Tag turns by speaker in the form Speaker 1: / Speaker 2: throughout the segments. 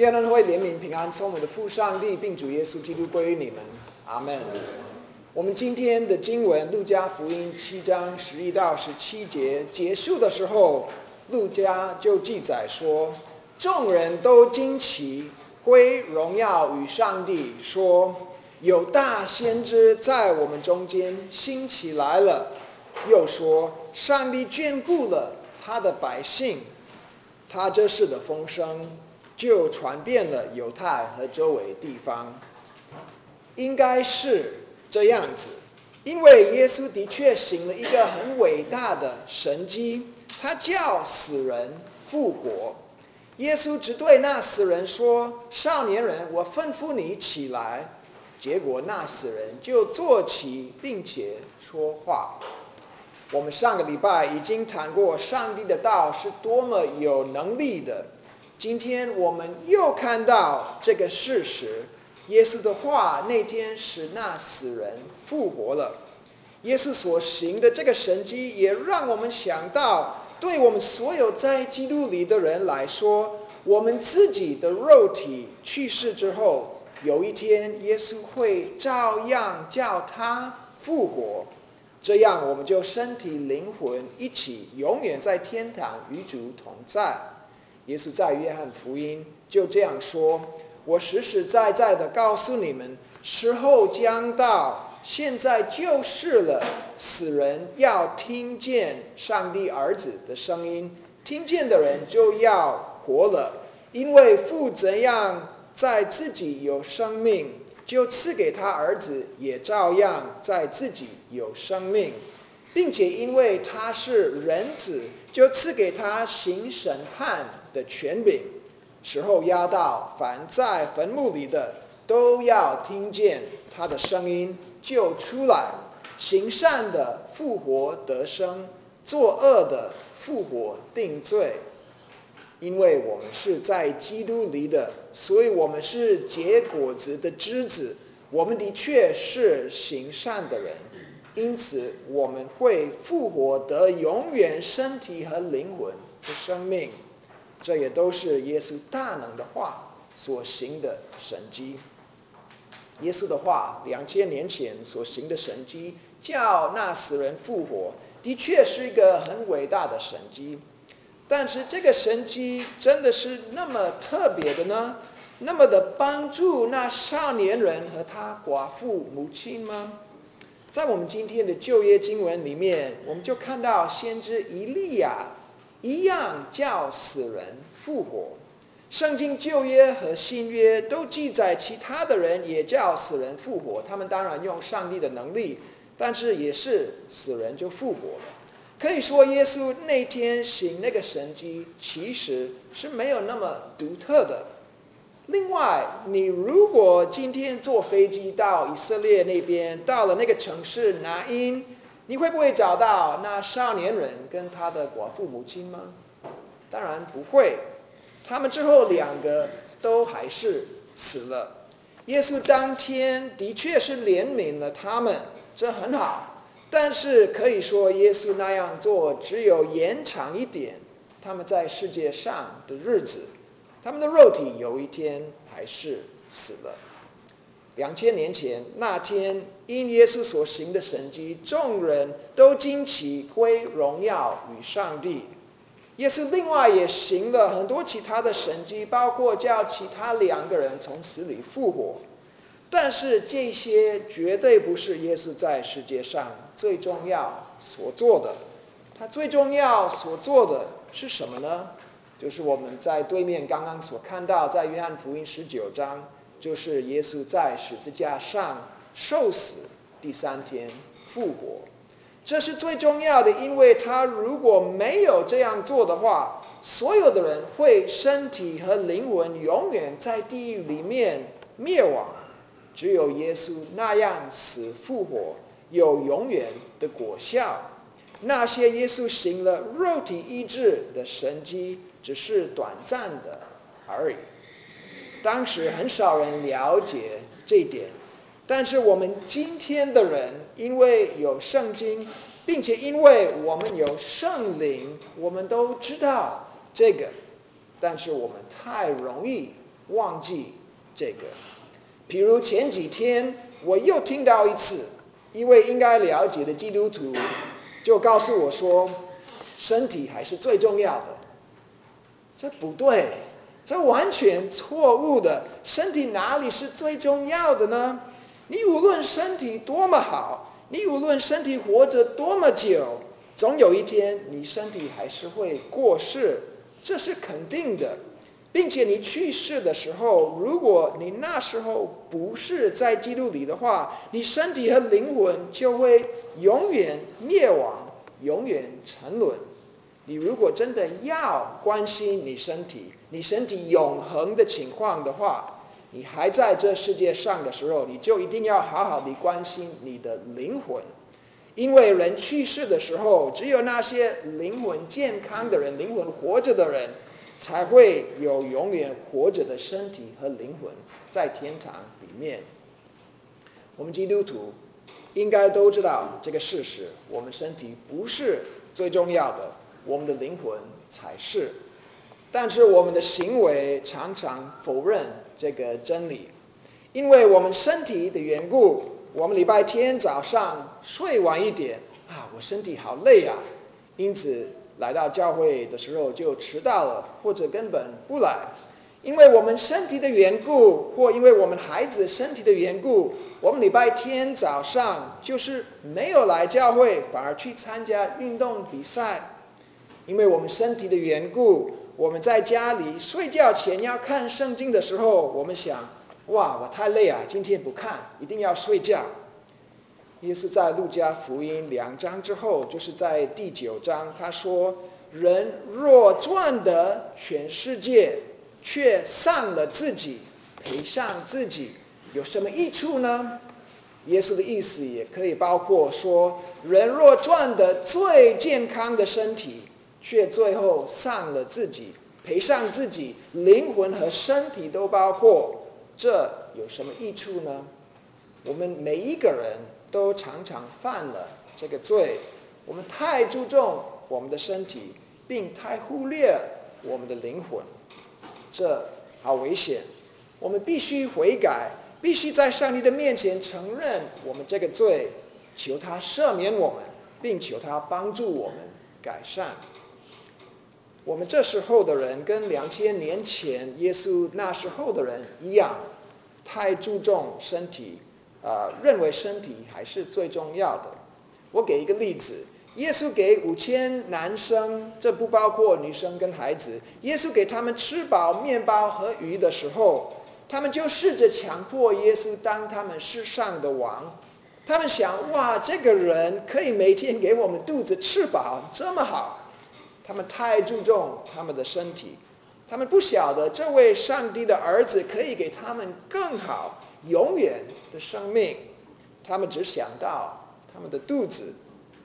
Speaker 1: 愿恩惠、怜悯、平安，从我们的父上帝并主耶稣基督归于你们。阿门。我们今天的经文《路加福音》七章十一到十七节结束的时候，路加就记载说，众人都惊奇，归荣耀与上帝，说有大先知在我们中间兴起来了。又说上帝眷顾了他的百姓，他这事的风声。就传遍了犹太和周围地方，应该是这样子，因为耶稣的确行了一个很伟大的神迹，他叫死人复活。耶稣只对那死人说：“少年人，我吩咐你起来。”结果那死人就坐起，并且说话。我们上个礼拜已经谈过，上帝的道是多么有能力的。今天我们又看到这个事实：耶稣的话那天使那死人复活了。耶稣所行的这个神迹，也让我们想到，对我们所有在基督里的人来说，我们自己的肉体去世之后，有一天耶稣会照样叫他复活，这样我们就身体灵魂一起永远在天堂与主同在。耶稣在约翰福音就这样说：“我实实在在的告诉你们，时候将到，现在就是了。死人要听见上帝儿子的声音，听见的人就要活了。因为父怎样在自己有生命，就赐给他儿子也照样在自己有生命，并且因为他是人子，就赐给他行审判。”的权柄，时候压到，凡在坟墓里的都要听见他的声音，就出来。行善的复活得生，作恶的复活定罪。因为我们是在基督里的，所以我们是结果子的枝子。我们的确是行善的人，因此我们会复活得永远身体和灵魂的生命。这也都是耶稣大能的话所行的神迹。耶稣的话，两千年前所行的神迹，叫那死人复活，的确是一个很伟大的神迹。但是，这个神迹真的是那么特别的呢？那么的帮助那少年人和他寡妇母亲吗？在我们今天的旧约经文里面，我们就看到先知以利亚。一样叫死人复活，圣经旧约和新约都记载其他的人也叫死人复活，他们当然用上帝的能力，但是也是死人就复活了。可以说，耶稣那天行那个神迹其实是没有那么独特的。另外，你如果今天坐飞机到以色列那边，到了那个城市拿因。你会不会找到那少年人跟他的寡妇母亲吗？当然不会，他们之后两个都还是死了。耶稣当天的确是怜悯了他们，这很好。但是可以说，耶稣那样做只有延长一点他们在世界上的日子，他们的肉体有一天还是死了。两千年前那天，因耶稣所行的神迹，众人都惊奇归荣耀与上帝。耶稣另外也行了很多其他的神迹，包括叫其他两个人从死里复活。但是这些绝对不是耶稣在世界上最重要所做的。他最重要所做的是什么呢？就是我们在对面刚刚所看到，在约翰福音十九章。就是耶稣在十字架上受死，第三天复活，这是最重要的，因为他如果没有这样做的话，所有的人会身体和灵魂永远在地狱里面灭亡，只有耶稣那样死复活，有永远的果效。那些耶稣行了肉体医治的神迹，只是短暂的而已。当时很少人了解这一点，但是我们今天的人，因为有圣经，并且因为我们有圣灵，我们都知道这个，但是我们太容易忘记这个。比如前几天我又听到一次，一位应该了解的基督徒就告诉我说：“身体还是最重要的。”这不对，这完全错误的。身体哪里是最重要的呢？你无论身体多么好，你无论身体活着多么久，总有一天你身体还是会过世，这是肯定的。并且你去世的时候，如果你那时候不是在基督里的话，你身体和灵魂就会永远灭亡，永远沉沦。你如果真的要关心你身体、你身体永恒的情况的话，你还在这世界上的时候，你就一定要好好的关心你的灵魂，因为人去世的时候，只有那些灵魂健康的人、灵魂活着的人。才会有永远活着的身体和灵魂在天堂里面。我们基督徒应该都知道这个事实：我们身体不是最重要的，我们的灵魂才是。但是我们的行为常常否认这个真理，因为我们身体的缘故。我们礼拜天早上睡晚一点啊，我身体好累啊，因此。来到教会的时候就迟到了，或者根本不来，因为我们身体的缘故，或因为我们孩子身体的缘故，我们礼拜天早上就是没有来教会，反而去参加运动比赛。因为我们身体的缘故，我们在家里睡觉前要看圣经的时候，我们想：哇，我太累啊，今天不看，一定要睡觉。耶稣在路加福音两章之后，就是在第九章，他说：“人若赚得全世界，却丧了自己，赔上自己，有什么益处呢？”耶稣的意思也可以包括说：人若赚得最健康的身体，却最后丧了自己，赔上自己，灵魂和身体都包括，这有什么益处呢？我们每一个人。都常常犯了这个罪，我们太注重我们的身体，并太忽略我们的灵魂，这好危险。我们必须悔改，必须在上帝的面前承认我们这个罪，求他赦免我们，并求他帮助我们改善。我们这时候的人跟两千年前耶稣那时候的人一样，太注重身体。呃，认为身体还是最重要的。我给一个例子：耶稣给五千男生，这不包括女生跟孩子。耶稣给他们吃饱面包和鱼的时候，他们就试着强迫耶稣当他们世上的王。他们想：哇，这个人可以每天给我们肚子吃饱，这么好。他们太注重他们的身体，他们不晓得这位上帝的儿子可以给他们更好。永远的生命，他们只想到他们的肚子，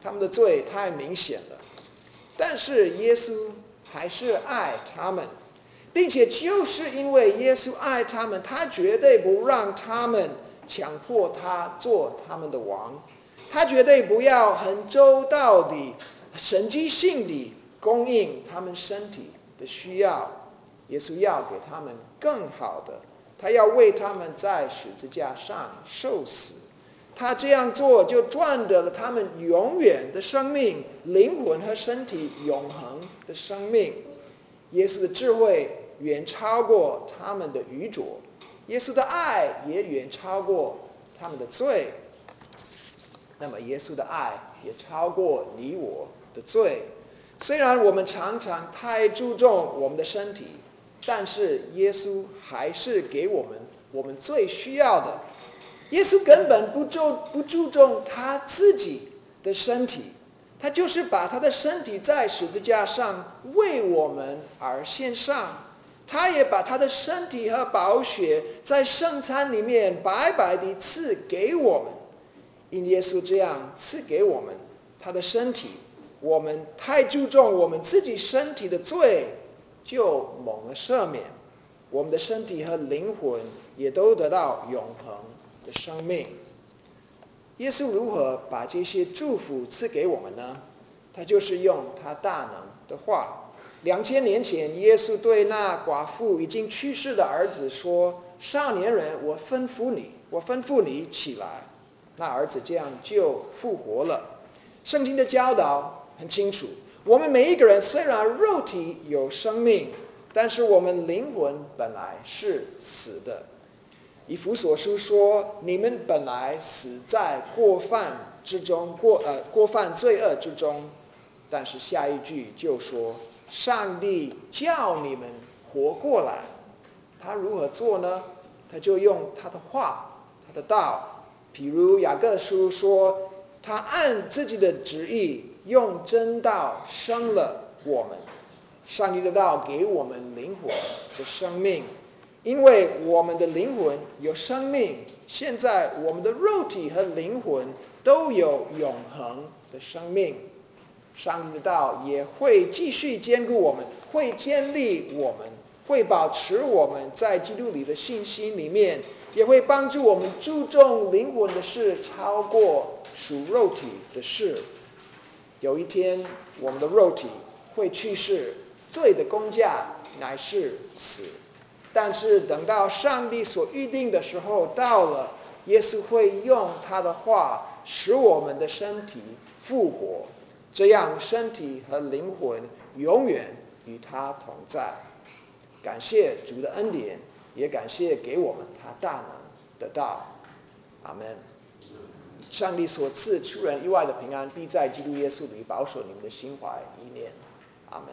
Speaker 1: 他们的罪太明显了。但是耶稣还是爱他们，并且就是因为耶稣爱他们，他绝对不让他们强迫他做他们的王，他绝对不要很周到的、神经性的供应他们身体的需要。耶稣要给他们更好的。他要为他们在十字架上受死，他这样做就赚得了他们永远的生命、灵魂和身体永恒的生命。耶稣的智慧远超过他们的愚拙，耶稣的爱也远超过他们的罪。那么，耶稣的爱也超过你我的罪。虽然我们常常太注重我们的身体。但是耶稣还是给我们我们最需要的。耶稣根本不注不注重他自己的身体，他就是把他的身体在十字架上为我们而献上。他也把他的身体和宝血在圣餐里面白白的赐给我们。因耶稣这样赐给我们他的身体，我们太注重我们自己身体的罪。就蒙了赦免，我们的身体和灵魂也都得到永恒的生命。耶稣如何把这些祝福赐给我们呢？他就是用他大能的话。两千年前，耶稣对那寡妇已经去世的儿子说：“少年人，我吩咐你，我吩咐你起来。”那儿子这样就复活了。圣经的教导很清楚，我们每一个人虽然肉体有生命，但是我们灵魂本来是死的。以弗所书说：“你们本来死在过犯之中，过呃过犯罪恶之中。”但是下一句就说：“上帝叫你们活过来。”他如何做呢？他就用他的话，他的道。比如雅各书说：“他按自己的旨意，用真道生了我们。”上帝的道给我们灵魂的生命。因为我们的灵魂有生命，现在我们的肉体和灵魂都有永恒的生命。上帝的道也会继续兼顾我们，会建立我们，会保持我们在基督里的信心里面，也会帮助我们注重灵魂的事，超过属肉体的事。有一天，我们的肉体会去世，罪的工价乃是死。但是等到上帝所预定的时候到了，耶稣会用他的话使我们的身体复活，这样身体和灵魂永远与他同在。感谢主的恩典，也感谢给我们他大能的道。阿门。上帝所赐出人意外的平安，必在基督耶稣里保守你们的心怀意念。阿门。